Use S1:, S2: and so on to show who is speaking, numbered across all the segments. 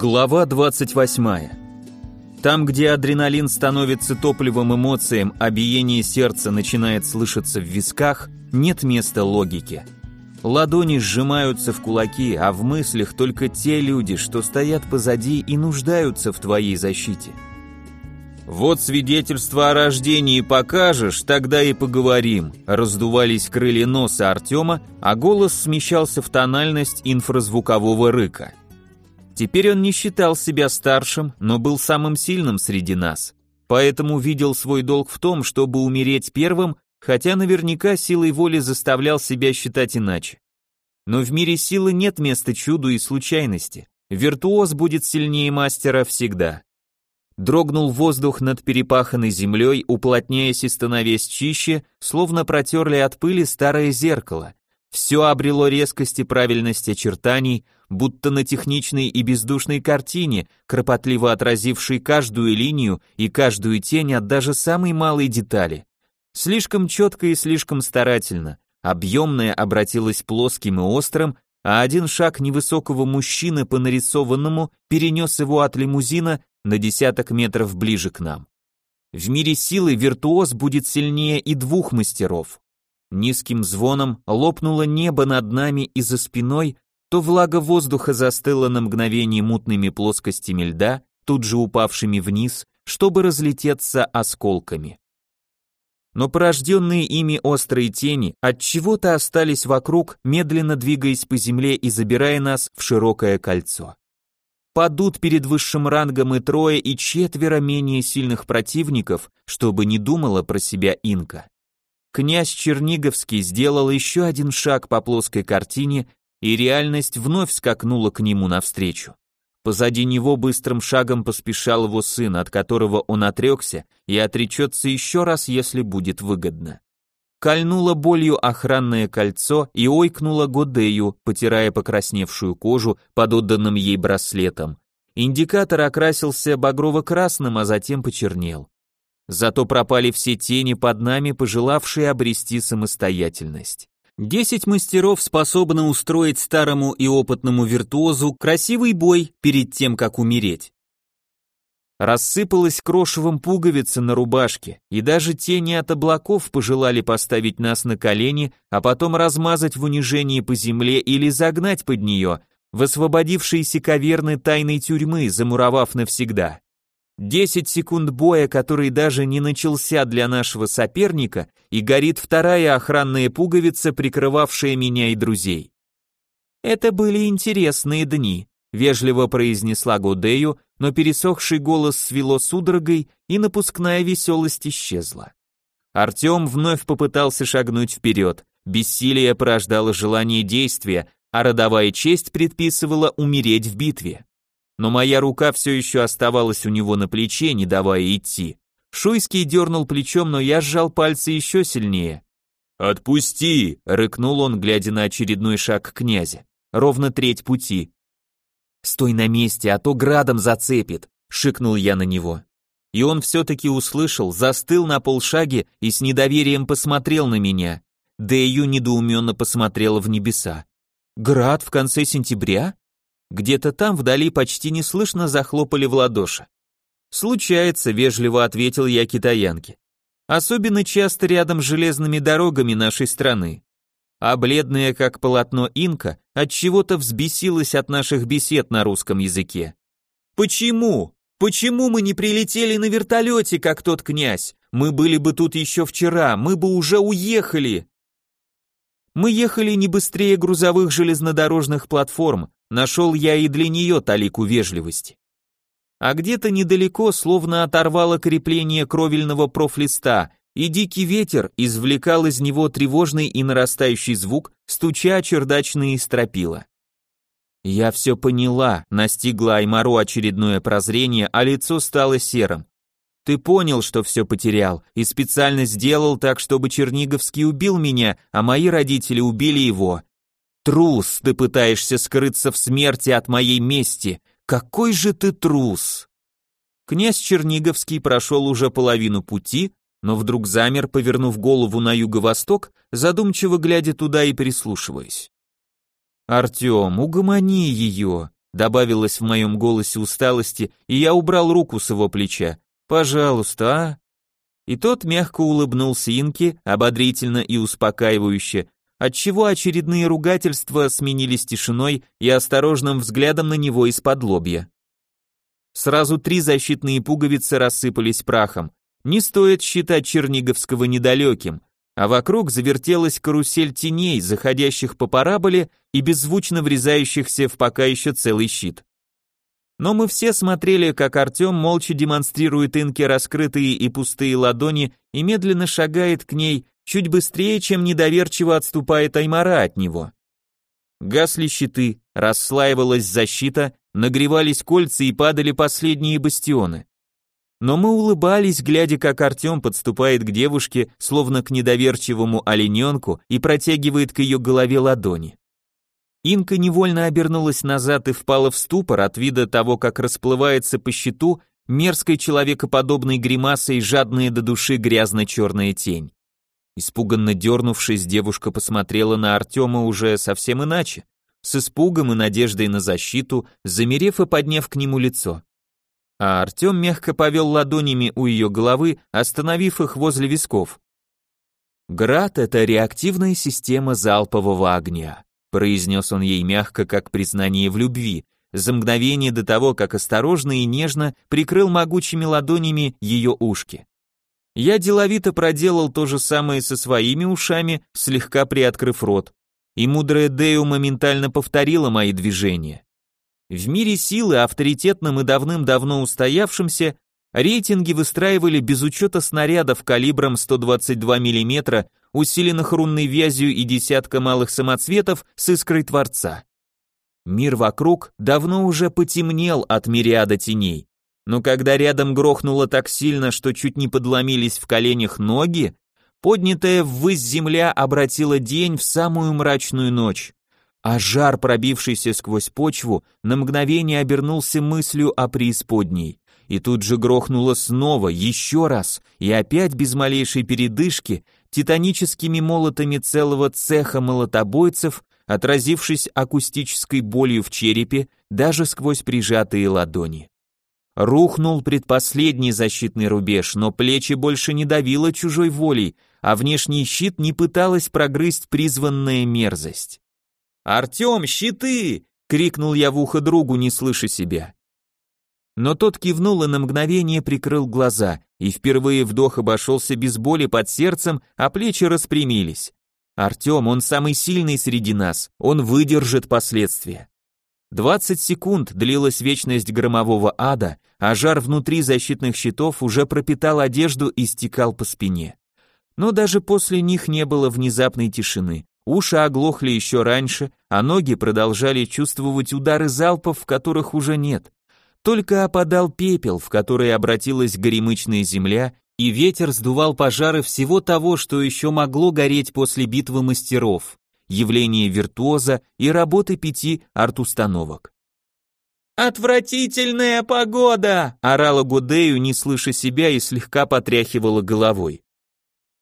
S1: Глава 28. Там, где адреналин становится топливом эмоциям, а биение сердца начинает слышаться в висках, нет места логике. Ладони сжимаются в кулаки, а в мыслях только те люди, что стоят позади и нуждаются в твоей защите. «Вот свидетельство о рождении покажешь, тогда и поговорим», раздувались крылья носа Артема, а голос смещался в тональность инфразвукового рыка. Теперь он не считал себя старшим, но был самым сильным среди нас. Поэтому видел свой долг в том, чтобы умереть первым, хотя наверняка силой воли заставлял себя считать иначе. Но в мире силы нет места чуду и случайности. Виртуоз будет сильнее мастера всегда. Дрогнул воздух над перепаханной землей, уплотняясь и становясь чище, словно протерли от пыли старое зеркало. Все обрело резкость и правильность очертаний, будто на техничной и бездушной картине, кропотливо отразившей каждую линию и каждую тень от даже самой малой детали. Слишком четко и слишком старательно. Объемное обратилось плоским и острым, а один шаг невысокого мужчины по нарисованному перенес его от лимузина на десяток метров ближе к нам. В мире силы виртуоз будет сильнее и двух мастеров. Низким звоном лопнуло небо над нами и за спиной, то влага воздуха застыла на мгновение мутными плоскостями льда, тут же упавшими вниз, чтобы разлететься осколками. Но порожденные ими острые тени от чего-то остались вокруг, медленно двигаясь по земле и забирая нас в широкое кольцо. Падут перед высшим рангом и трое, и четверо менее сильных противников, чтобы не думала про себя инка князь Черниговский сделал еще один шаг по плоской картине, и реальность вновь скакнула к нему навстречу. Позади него быстрым шагом поспешал его сын, от которого он отрекся и отречется еще раз, если будет выгодно. Кольнуло болью охранное кольцо и ойкнуло Годею, потирая покрасневшую кожу под отданным ей браслетом. Индикатор окрасился багрово-красным, а затем почернел. Зато пропали все тени под нами, пожелавшие обрести самостоятельность. Десять мастеров способны устроить старому и опытному виртуозу красивый бой перед тем, как умереть. Рассыпалась крошевом пуговица на рубашке, и даже тени от облаков пожелали поставить нас на колени, а потом размазать в унижении по земле или загнать под нее, в освободившиеся каверны тайной тюрьмы, замуровав навсегда. Десять секунд боя, который даже не начался для нашего соперника, и горит вторая охранная пуговица, прикрывавшая меня и друзей. Это были интересные дни, вежливо произнесла Годею, но пересохший голос свело судорогой, и напускная веселость исчезла. Артем вновь попытался шагнуть вперед. Бессилие порождало желание действия, а родовая честь предписывала умереть в битве но моя рука все еще оставалась у него на плече, не давая идти. Шуйский дернул плечом, но я сжал пальцы еще сильнее. «Отпусти!» — рыкнул он, глядя на очередной шаг князя. Ровно треть пути. «Стой на месте, а то градом зацепит!» — шикнул я на него. И он все-таки услышал, застыл на полшаге и с недоверием посмотрел на меня. Дэю недоуменно посмотрела в небеса. «Град в конце сентября?» Где-то там вдали почти неслышно захлопали в ладоши. «Случается», — вежливо ответил я китаянке. «Особенно часто рядом с железными дорогами нашей страны. А бледная, как полотно инка, от чего то взбесилась от наших бесед на русском языке. «Почему? Почему мы не прилетели на вертолете, как тот князь? Мы были бы тут еще вчера, мы бы уже уехали!» Мы ехали не быстрее грузовых железнодорожных платформ, нашел я и для нее талику вежливости. А где-то недалеко словно оторвало крепление кровельного профлиста, и дикий ветер извлекал из него тревожный и нарастающий звук, стуча чердачные стропила. Я все поняла, настигла Аймару очередное прозрение, а лицо стало серым. Ты понял, что все потерял, и специально сделал так, чтобы Черниговский убил меня, а мои родители убили его. Трус, ты пытаешься скрыться в смерти от моей мести. Какой же ты трус!» Князь Черниговский прошел уже половину пути, но вдруг замер, повернув голову на юго-восток, задумчиво глядя туда и прислушиваясь. «Артем, угомони ее!» добавилось в моем голосе усталости, и я убрал руку с его плеча. Пожалуйста, а? И тот мягко улыбнулся Инке, ободрительно и успокаивающе, отчего очередные ругательства сменились тишиной и осторожным взглядом на него из-под лобья. Сразу три защитные пуговицы рассыпались прахом. Не стоит считать Черниговского недалеким, а вокруг завертелась карусель теней, заходящих по параболе и беззвучно врезающихся в пока еще целый щит. Но мы все смотрели, как Артем молча демонстрирует Инке раскрытые и пустые ладони и медленно шагает к ней, чуть быстрее, чем недоверчиво отступает Аймара от него. Гасли щиты, расслаивалась защита, нагревались кольца и падали последние бастионы. Но мы улыбались, глядя, как Артем подступает к девушке, словно к недоверчивому олененку, и протягивает к ее голове ладони. Инка невольно обернулась назад и впала в ступор от вида того, как расплывается по щиту мерзкой человекоподобной гримасой жадная до души грязно-черная тень. Испуганно дернувшись, девушка посмотрела на Артема уже совсем иначе, с испугом и надеждой на защиту, замерев и подняв к нему лицо а Артем мягко повел ладонями у ее головы, остановив их возле висков. «Град — это реактивная система залпового огня», произнес он ей мягко, как признание в любви, за мгновение до того, как осторожно и нежно прикрыл могучими ладонями ее ушки. Я деловито проделал то же самое со своими ушами, слегка приоткрыв рот, и мудрая Дею моментально повторила мои движения. В мире силы, авторитетным и давным-давно устоявшимся, рейтинги выстраивали без учета снарядов калибром 122 мм, усиленных рунной вязью и десятка малых самоцветов с искрой Творца. Мир вокруг давно уже потемнел от мириада теней, но когда рядом грохнуло так сильно, что чуть не подломились в коленях ноги, поднятая ввысь земля обратила день в самую мрачную ночь а жар, пробившийся сквозь почву, на мгновение обернулся мыслью о преисподней. И тут же грохнуло снова, еще раз, и опять без малейшей передышки, титаническими молотами целого цеха молотобойцев, отразившись акустической болью в черепе, даже сквозь прижатые ладони. Рухнул предпоследний защитный рубеж, но плечи больше не давило чужой волей, а внешний щит не пыталась прогрызть призванная мерзость. «Артем, щиты!» — крикнул я в ухо другу, не слыша себя. Но тот кивнул и на мгновение прикрыл глаза, и впервые вдох обошелся без боли под сердцем, а плечи распрямились. Артем, он самый сильный среди нас, он выдержит последствия. Двадцать секунд длилась вечность громового ада, а жар внутри защитных щитов уже пропитал одежду и стекал по спине. Но даже после них не было внезапной тишины. Уши оглохли еще раньше, а ноги продолжали чувствовать удары залпов, которых уже нет. Только опадал пепел, в который обратилась горемычная земля, и ветер сдувал пожары всего того, что еще могло гореть после битвы мастеров, явление виртуоза и работы пяти арт-установок. «Отвратительная погода!» — орала Гудею, не слыша себя и слегка потряхивала головой.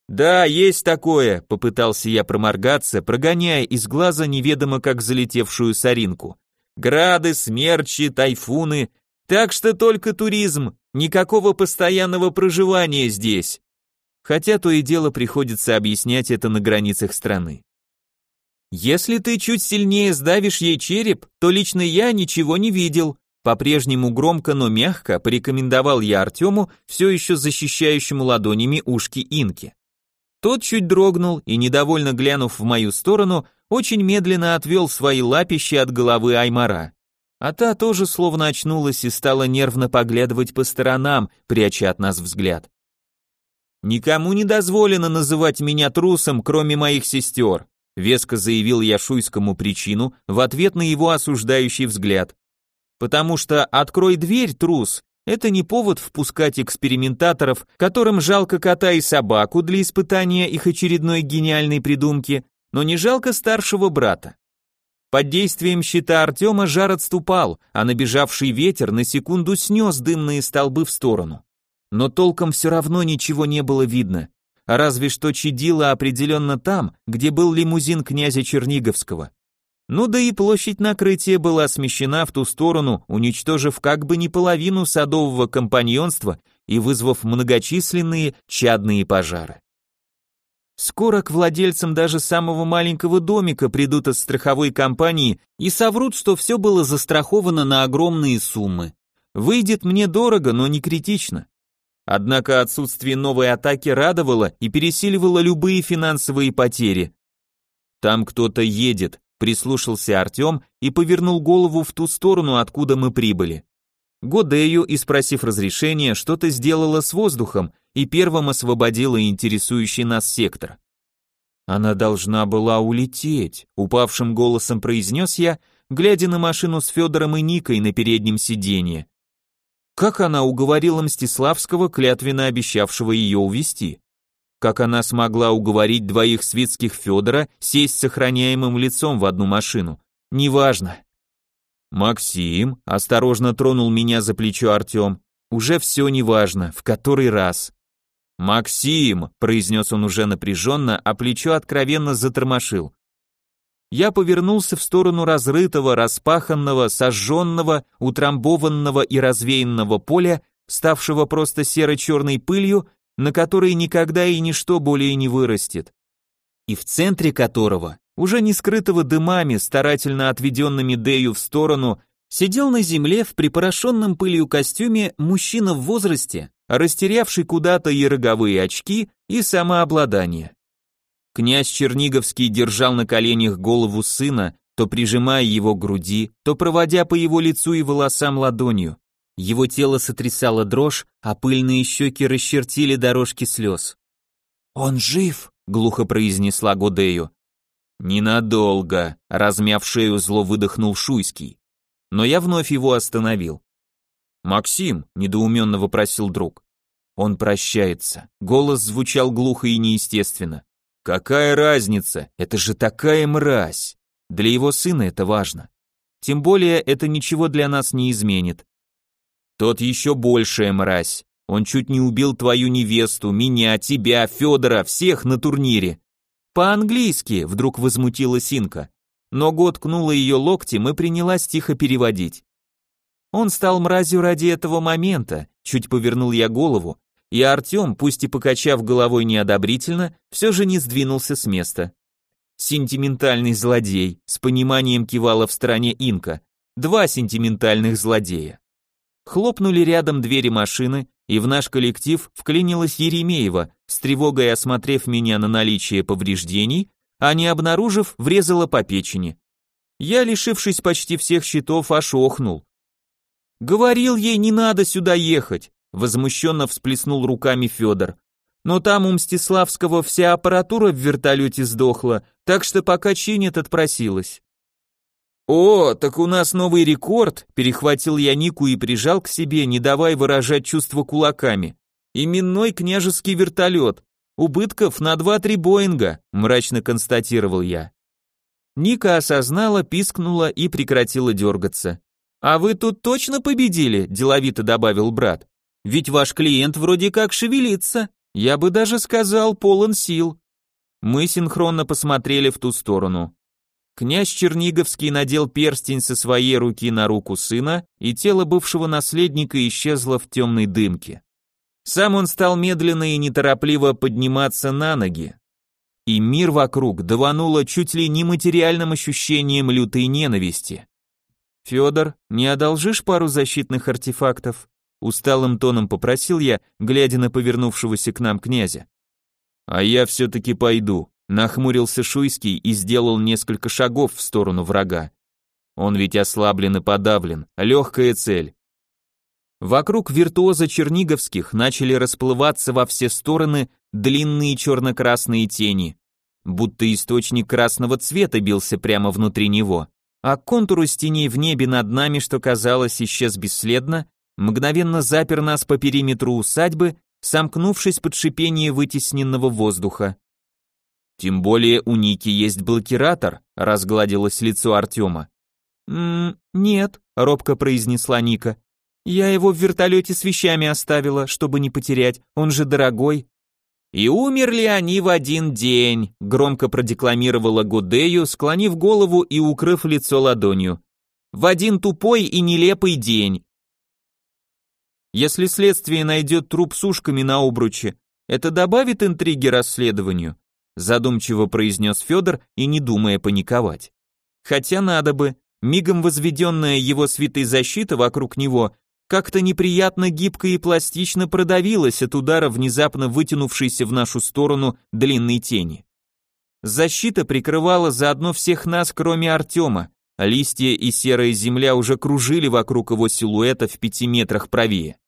S1: «Да, есть такое», — попытался я проморгаться, прогоняя из глаза неведомо как залетевшую соринку. «Грады, смерчи, тайфуны. Так что только туризм, никакого постоянного проживания здесь». Хотя то и дело приходится объяснять это на границах страны. «Если ты чуть сильнее сдавишь ей череп, то лично я ничего не видел», по-прежнему громко, но мягко порекомендовал я Артему, все еще защищающему ладонями ушки Инки. Тот чуть дрогнул и, недовольно глянув в мою сторону, очень медленно отвел свои лапища от головы Аймара. А та тоже словно очнулась и стала нервно поглядывать по сторонам, пряча от нас взгляд. «Никому не дозволено называть меня трусом, кроме моих сестер», веско заявил я Шуйскому причину в ответ на его осуждающий взгляд. «Потому что открой дверь, трус, это не повод впускать экспериментаторов, которым жалко кота и собаку для испытания их очередной гениальной придумки, но не жалко старшего брата. Под действием щита Артема жар отступал, а набежавший ветер на секунду снес дымные столбы в сторону. Но толком все равно ничего не было видно, разве что чадило определенно там, где был лимузин князя Черниговского. Ну да и площадь накрытия была смещена в ту сторону, уничтожив как бы не половину садового компаньонства и вызвав многочисленные чадные пожары. Скоро к владельцам даже самого маленького домика придут из страховой компании и соврут, что все было застраховано на огромные суммы. Выйдет мне дорого, но не критично. Однако отсутствие новой атаки радовало и пересиливало любые финансовые потери. Там кто-то едет, прислушался Артем и повернул голову в ту сторону, откуда мы прибыли. Годею, и спросив разрешения, что-то сделала с воздухом и первым освободила интересующий нас сектор. Она должна была улететь, упавшим голосом произнес я, глядя на машину с Федором и Никой на переднем сиденье. Как она уговорила Мстиславского, клятвенно обещавшего ее увести? Как она смогла уговорить двоих светских Федора сесть с охраняемым лицом в одну машину? Неважно. «Максим», — осторожно тронул меня за плечо Артем, — «уже все неважно, в который раз». «Максим», — произнес он уже напряженно, а плечо откровенно затормошил. Я повернулся в сторону разрытого, распаханного, сожженного, утрамбованного и развеянного поля, ставшего просто серо-черной пылью, на которой никогда и ничто более не вырастет. И в центре которого уже не скрытого дымами, старательно отведенными Дэю в сторону, сидел на земле в припорошенном пылью костюме мужчина в возрасте, растерявший куда-то и роговые очки, и самообладание. Князь Черниговский держал на коленях голову сына, то прижимая его к груди, то проводя по его лицу и волосам ладонью. Его тело сотрясало дрожь, а пыльные щеки расчертили дорожки слез. «Он жив!» — глухо произнесла Годею. «Ненадолго», — размяв шею, зло выдохнул Шуйский. Но я вновь его остановил. «Максим», — недоуменно вопросил друг. Он прощается. Голос звучал глухо и неестественно. «Какая разница? Это же такая мразь!» Для его сына это важно. Тем более это ничего для нас не изменит. Тот еще большая мразь. Он чуть не убил твою невесту, меня, тебя, Федора, всех на турнире. По-английски, вдруг возмутилась Инка. Но год кнула ее локтем и принялась тихо переводить. Он стал мразью ради этого момента, чуть повернул я голову, и Артем, пусть и покачав головой неодобрительно, все же не сдвинулся с места. Сентиментальный злодей, с пониманием кивала в стороне Инка. Два сентиментальных злодея. Хлопнули рядом двери машины, и в наш коллектив вклинилась Еремеева, с тревогой осмотрев меня на наличие повреждений, а не обнаружив, врезала по печени. Я, лишившись почти всех щитов, аж охнул. «Говорил ей, не надо сюда ехать», возмущенно всплеснул руками Федор. «Но там у Мстиславского вся аппаратура в вертолете сдохла, так что пока чинят, отпросилась». «О, так у нас новый рекорд!» – перехватил я Нику и прижал к себе, не давая выражать чувства кулаками. «Именной княжеский вертолет. Убытков на два-три Боинга», – мрачно констатировал я. Ника осознала, пискнула и прекратила дергаться. «А вы тут точно победили?» – деловито добавил брат. «Ведь ваш клиент вроде как шевелится. Я бы даже сказал, полон сил». Мы синхронно посмотрели в ту сторону. Князь Черниговский надел перстень со своей руки на руку сына, и тело бывшего наследника исчезло в темной дымке. Сам он стал медленно и неторопливо подниматься на ноги. И мир вокруг давануло чуть ли не материальным ощущением лютой ненависти. «Федор, не одолжишь пару защитных артефактов?» Усталым тоном попросил я, глядя на повернувшегося к нам князя. «А я все-таки пойду», Нахмурился Шуйский и сделал несколько шагов в сторону врага. Он ведь ослаблен и подавлен, легкая цель. Вокруг виртуоза черниговских начали расплываться во все стороны длинные черно-красные тени, будто источник красного цвета бился прямо внутри него, а контур из теней в небе над нами, что казалось, исчез бесследно, мгновенно запер нас по периметру усадьбы, сомкнувшись под шипение вытесненного воздуха. Тем более у Ники есть блокиратор, разгладилось лицо Артема. «Ммм, нет», — робко произнесла Ника. «Я его в вертолете с вещами оставила, чтобы не потерять, он же дорогой». И умерли они в один день, громко продекламировала Гудею, склонив голову и укрыв лицо ладонью. В один тупой и нелепый день. Если следствие найдет труп с ушками на обруче, это добавит интриги расследованию, задумчиво произнес Федор и не думая паниковать. Хотя надо бы, мигом возведенная его свитой защита вокруг него как-то неприятно гибко и пластично продавилась от удара внезапно вытянувшейся в нашу сторону длинной тени. Защита прикрывала заодно всех нас, кроме Артема, листья и серая земля уже кружили вокруг его силуэта в пяти метрах правее.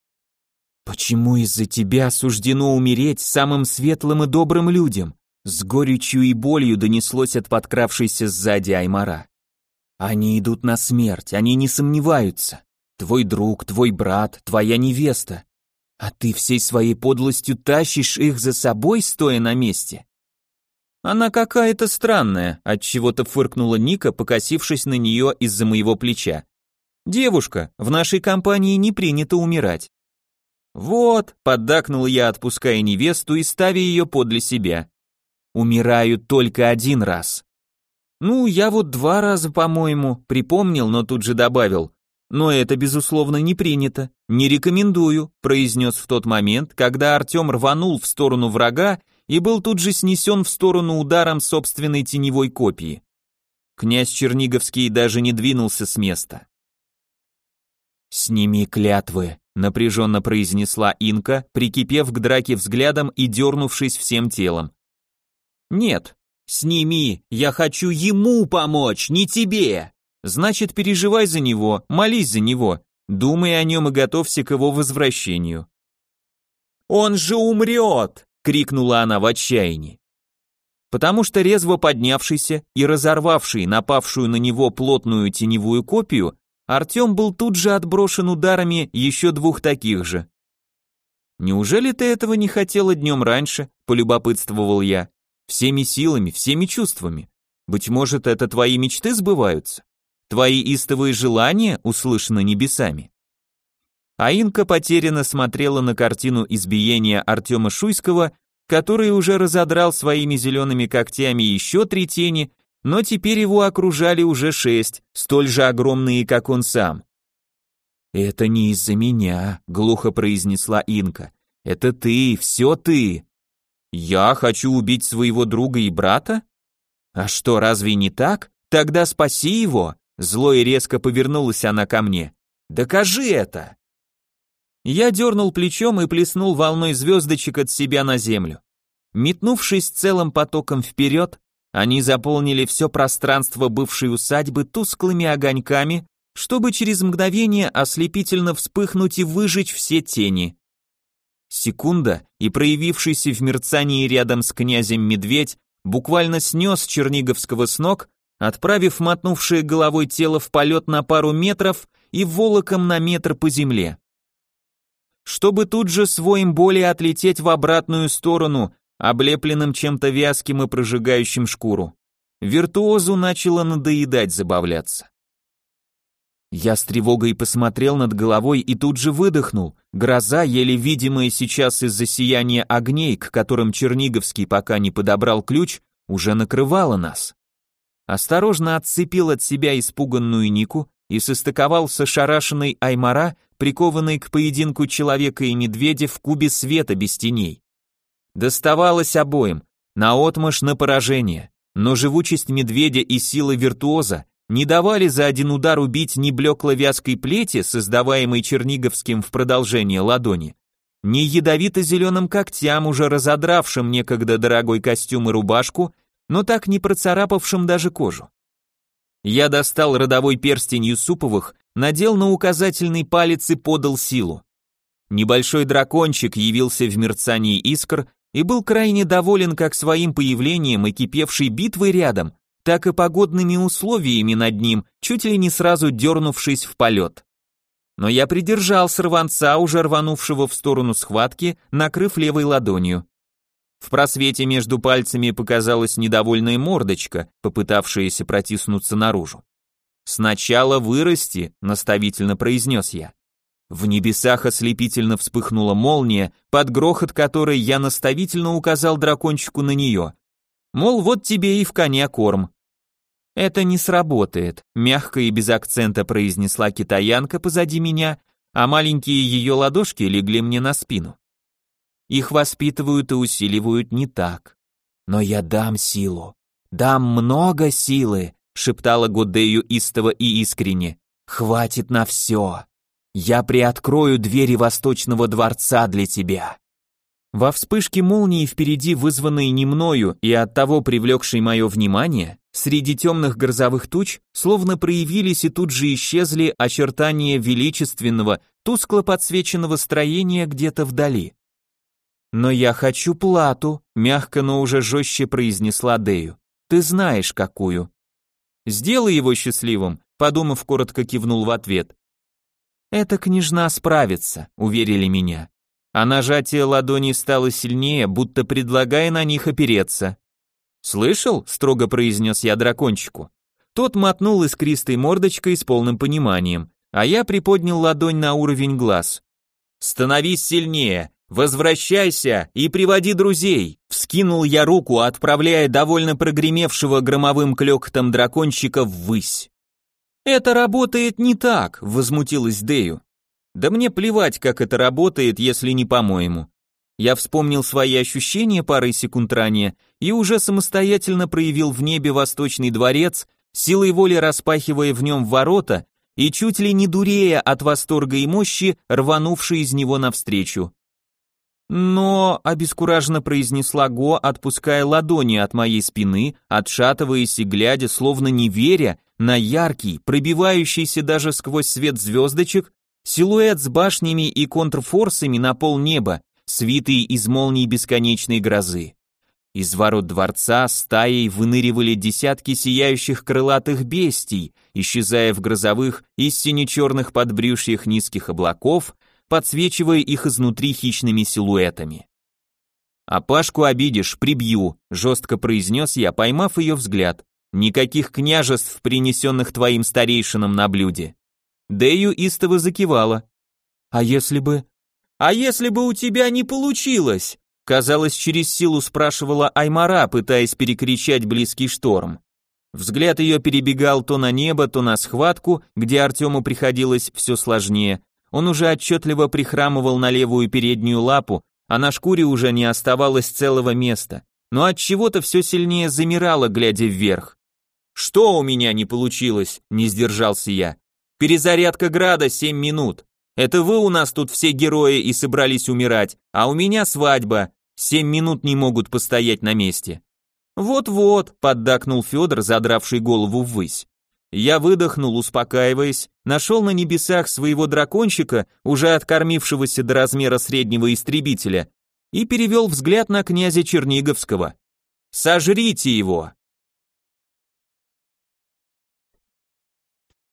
S1: «Почему из-за тебя суждено умереть самым светлым и добрым людям?» С горечью и болью донеслось от подкравшейся сзади Аймара. «Они идут на смерть, они не сомневаются. Твой друг, твой брат, твоя невеста. А ты всей своей подлостью тащишь их за собой, стоя на месте. Она какая-то странная, от чего-то фыркнула Ника, покосившись на нее из-за моего плеча. Девушка, в нашей компании не принято умирать. Вот, поддакнул я, отпуская невесту и ставя ее подле себя. Умираю только один раз. Ну, я вот два раза, по-моему, припомнил, но тут же добавил. Но это, безусловно, не принято. Не рекомендую, произнес в тот момент, когда Артем рванул в сторону врага и был тут же снесен в сторону ударом собственной теневой копии. Князь Черниговский даже не двинулся с места. «Сними клятвы», — напряженно произнесла Инка, прикипев к драке взглядом и дернувшись всем телом. «Нет, сними, я хочу ему помочь, не тебе!» Значит, переживай за него, молись за него, думай о нем и готовься к его возвращению. «Он же умрет!» — крикнула она в отчаянии. Потому что резво поднявшийся и разорвавший напавшую на него плотную теневую копию, Артем был тут же отброшен ударами еще двух таких же. «Неужели ты этого не хотела днем раньше?» — полюбопытствовал я. «Всеми силами, всеми чувствами. Быть может, это твои мечты сбываются?» Твои истовые желания услышаны небесами. Аинка потерянно смотрела на картину избиения Артема Шуйского, который уже разодрал своими зелеными когтями еще три тени, но теперь его окружали уже шесть, столь же огромные, как он сам. «Это не из-за меня», — глухо произнесла Инка. «Это ты, все ты». «Я хочу убить своего друга и брата?» «А что, разве не так? Тогда спаси его, Зло и резко повернулась она ко мне. «Докажи это!» Я дернул плечом и плеснул волной звездочек от себя на землю. Метнувшись целым потоком вперед, они заполнили все пространство бывшей усадьбы тусклыми огоньками, чтобы через мгновение ослепительно вспыхнуть и выжечь все тени. Секунда, и проявившийся в мерцании рядом с князем медведь буквально снес Черниговского с ног, отправив мотнувшее головой тело в полет на пару метров и волоком на метр по земле. Чтобы тут же своим более отлететь в обратную сторону, облепленным чем-то вязким и прожигающим шкуру. Виртуозу начало надоедать забавляться. Я с тревогой посмотрел над головой и тут же выдохнул. Гроза, еле видимая сейчас из-за сияния огней, к которым Черниговский пока не подобрал ключ, уже накрывала нас осторожно отцепил от себя испуганную Нику и состыковал с ошарашенной Аймара, прикованной к поединку человека и медведя в кубе света без теней. Доставалось обоим, наотмашь на поражение, но живучесть медведя и сила виртуоза не давали за один удар убить ни блекло-вязкой плети, создаваемой Черниговским в продолжение ладони, ни ядовито-зеленым когтям, уже разодравшим некогда дорогой костюм и рубашку, но так не процарапавшим даже кожу. Я достал родовой перстень Юсуповых, надел на указательный палец и подал силу. Небольшой дракончик явился в мерцании искр и был крайне доволен как своим появлением и кипевшей битвой рядом, так и погодными условиями над ним, чуть ли не сразу дернувшись в полет. Но я придержал сорванца, уже рванувшего в сторону схватки, накрыв левой ладонью. В просвете между пальцами показалась недовольная мордочка, попытавшаяся протиснуться наружу. «Сначала вырасти», — наставительно произнес я. В небесах ослепительно вспыхнула молния, под грохот которой я наставительно указал дракончику на нее. Мол, вот тебе и в коня корм. Это не сработает, мягко и без акцента произнесла китаянка позади меня, а маленькие ее ладошки легли мне на спину. Их воспитывают и усиливают не так. Но я дам силу, дам много силы, шептала Гудею истово и искренне. Хватит на все. Я приоткрою двери Восточного дворца для тебя. Во вспышке молнии впереди, вызванной не мною и оттого привлекшей мое внимание, среди темных грозовых туч словно проявились и тут же исчезли очертания величественного, тускло подсвеченного строения где-то вдали. «Но я хочу плату», — мягко, но уже жестче произнесла Дею. «Ты знаешь, какую». «Сделай его счастливым», — подумав, коротко кивнул в ответ. «Эта княжна справится», — уверили меня. А нажатие ладони стало сильнее, будто предлагая на них опереться. «Слышал?» — строго произнес я дракончику. Тот мотнул искристой мордочкой с полным пониманием, а я приподнял ладонь на уровень глаз. «Становись сильнее! Возвращайся и приводи друзей!» Вскинул я руку, отправляя довольно прогремевшего громовым клёкотом дракончика ввысь. «Это работает не так», — возмутилась Дею. «Да мне плевать, как это работает, если не по-моему». Я вспомнил свои ощущения парой секунд ранее и уже самостоятельно проявил в небе Восточный дворец, силой воли распахивая в нем ворота и чуть ли не дурея от восторга и мощи, рванувший из него навстречу. Но, обескураженно произнесла Го, отпуская ладони от моей спины, отшатываясь и глядя, словно не веря, на яркий, пробивающийся даже сквозь свет звездочек, силуэт с башнями и контрфорсами на пол неба, свитый из молний бесконечной грозы. Из ворот дворца стаей выныривали десятки сияющих крылатых бестий, исчезая в грозовых и сине-черных подбрюшьях низких облаков, подсвечивая их изнутри хищными силуэтами. «А Пашку обидишь, прибью», — жестко произнес я, поймав ее взгляд. «Никаких княжеств, принесенных твоим старейшинам на блюде». Дэю истово закивала. «А если бы...» «А если бы у тебя не получилось?» Казалось, через силу спрашивала Аймара, пытаясь перекричать близкий шторм. Взгляд ее перебегал то на небо, то на схватку, где Артему приходилось все сложнее, он уже отчетливо прихрамывал на левую переднюю лапу, а на шкуре уже не оставалось целого места. Но от чего-то все сильнее замирало, глядя вверх. Что у меня не получилось? Не сдержался я. Перезарядка града 7 минут. Это вы у нас тут все герои и собрались умирать, а у меня свадьба. Семь минут не могут постоять на месте. Вот-вот, поддакнул Федор, задравший голову ввысь. Я выдохнул, успокаиваясь, нашел на небесах своего дракончика, уже откормившегося до размера среднего истребителя, и перевел взгляд на князя Черниговского. «Сожрите его!»